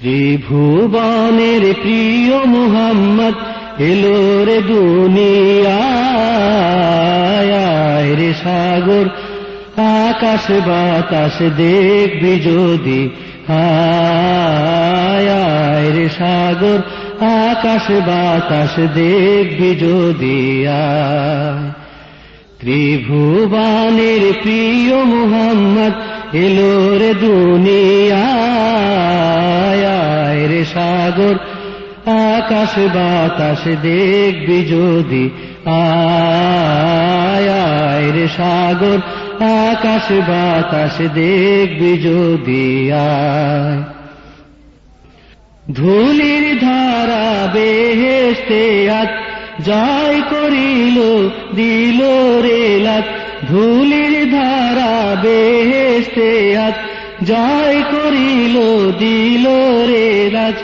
ত্রিভুবনের প্রিয় মুহাম্মদ, এলো রে দুনিয়ায় রে সাগর, আকাশ বাতাস দেখবি যদি আয় রে সাগর, আকাশ বাতাস দেখবি যদি, আয়। ত্রিভুবনের প্রিয় মুহাম্মদ এলো রে দুনিয়ায় রে সাগর, আকাশ বাতাস দেখবি যদি, আয় রে সাগর, আকাশ বাতাস দেখবি যদি, আয়। ধুলির ধারা বেহেস্তে জয় করিল, দিল রে লাত ধুলির ধারা বেহেস্তে আত জয় করিল, দিল রে রাজ।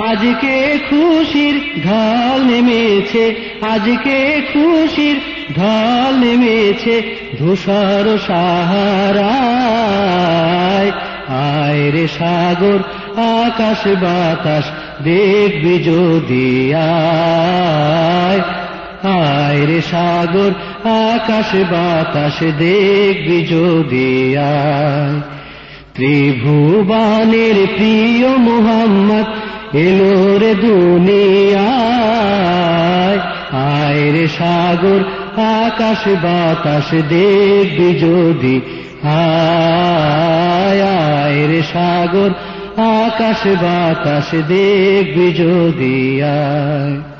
আজকে খুশির ঢল নেমেছে, আজকে খুশির ঢল নেমেছে, ধূসর সাহারায়। আয় রে সাগর, আকাশ বাতাস, দেখবি যদি আয়। আয় রে সাগর, আকাশ বাতাস দেখবি যদি আয়। ত্রিভুবানের প্রিয় মোহাম্মদ এলো রে দুনিয়ায়। আয় রে সাগর, আকাশ বাতাস দেখবি যদি আয়। আয় রে সাগর, আকাশ বাতাস দেখবি যদি আয়।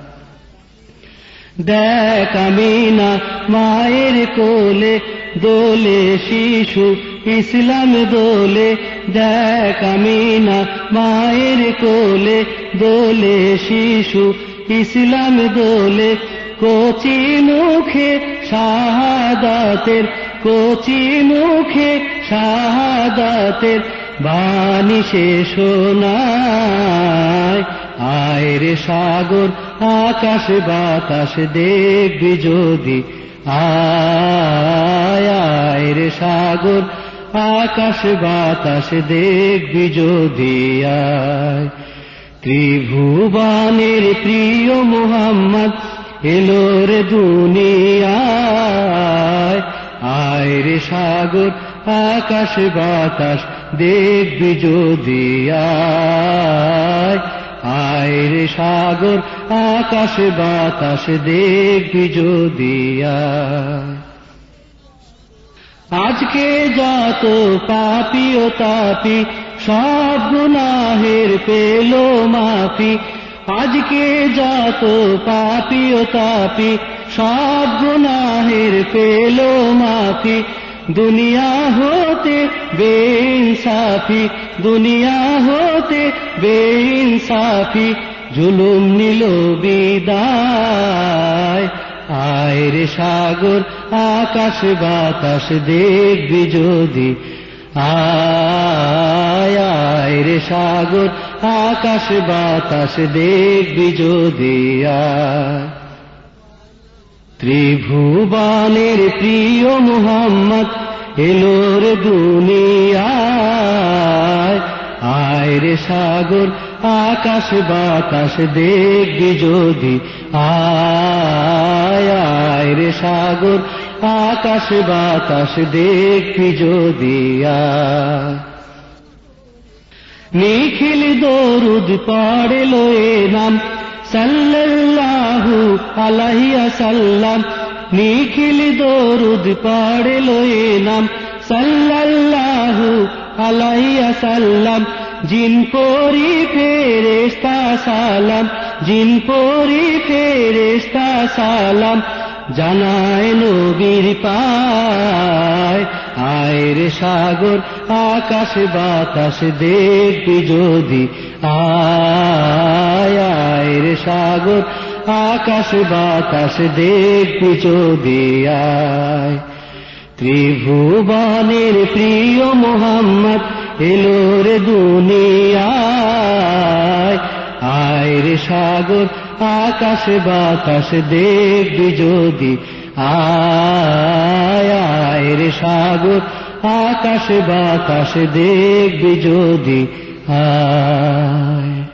দেখ আমি না মায়ের কোলে দোলে শিশু ইসলাম দোলে। দেখ আমি না মায়ের কোলে দোলে শিশু ইসলাম দোলে। কচি মুখে শাহাদাতের, কচি মুখে শাহাদাতের বাণী সে শোনায়। আয় রে সাগর, আকাশ বাতাস দেখবি যদি। আয় রে সাগর, আকাশ বাতাস দেখবি যদি। আয়, ত্রিভুবানের প্রিয় মোহাম্মদ, এলো রে দুনিয়ায়। আয় রে সাগর, আকাশ বাতাস দেখবি যদি। আয় আয় সাগর, আকাশ বাতাস দেখবি যদি আজকে যত পাপি ও তাপি, সব গুনাহের পেল মাফি। আজকে যত পাপি ও তাপি, সব গুনাহের পেল মাফি। দুনিয়া হতে বেইনসাফি, দুনিয়া হতে বেইনসাফি, জুলুম নিল বিদায়। আয় রে সাগর, আকাশ বাতাস দেখবি যদি। আয় আয় রে সাগর, আকাশ বাতাস দেখবি যদি। আয়। ত্রিভুবানের প্রিয় মোহাম্মদ এলোর দুনিয়ায়। আয় রে সাগর, আকাশ বাতাস দেখবি যদি। আয় রে সাগর, আকাশ বাতাস দেখবি যদি। নিখিল দরুদ পড়ল এ নাম। সাল্লাল্লাহু আলাইহি সাল্লাম নিখিল দরুদ পড়ল এ নাম। সাল্লাল্লাহু আলাইহি সাল্লাম জিন পরি ফেরেশতা সালাম। জিন পরি ফেরেশতা সালাম, জানায় নবীর পায়। আয় রে সাগর, আকাশ বাতাস দেখবি যদি আয়। আয় রে সাগর, আকাশ বাতাস দেখবি যদি ত্রিভুবনের প্রিয় মোহাম্মদ এলো রে দুনিয়ায়। আয় রে সাগর, আকাশ বাতাস দেখবি যদি আয় আয় রে সাগর, আকাশ বাতাস দেখবি যদি আয়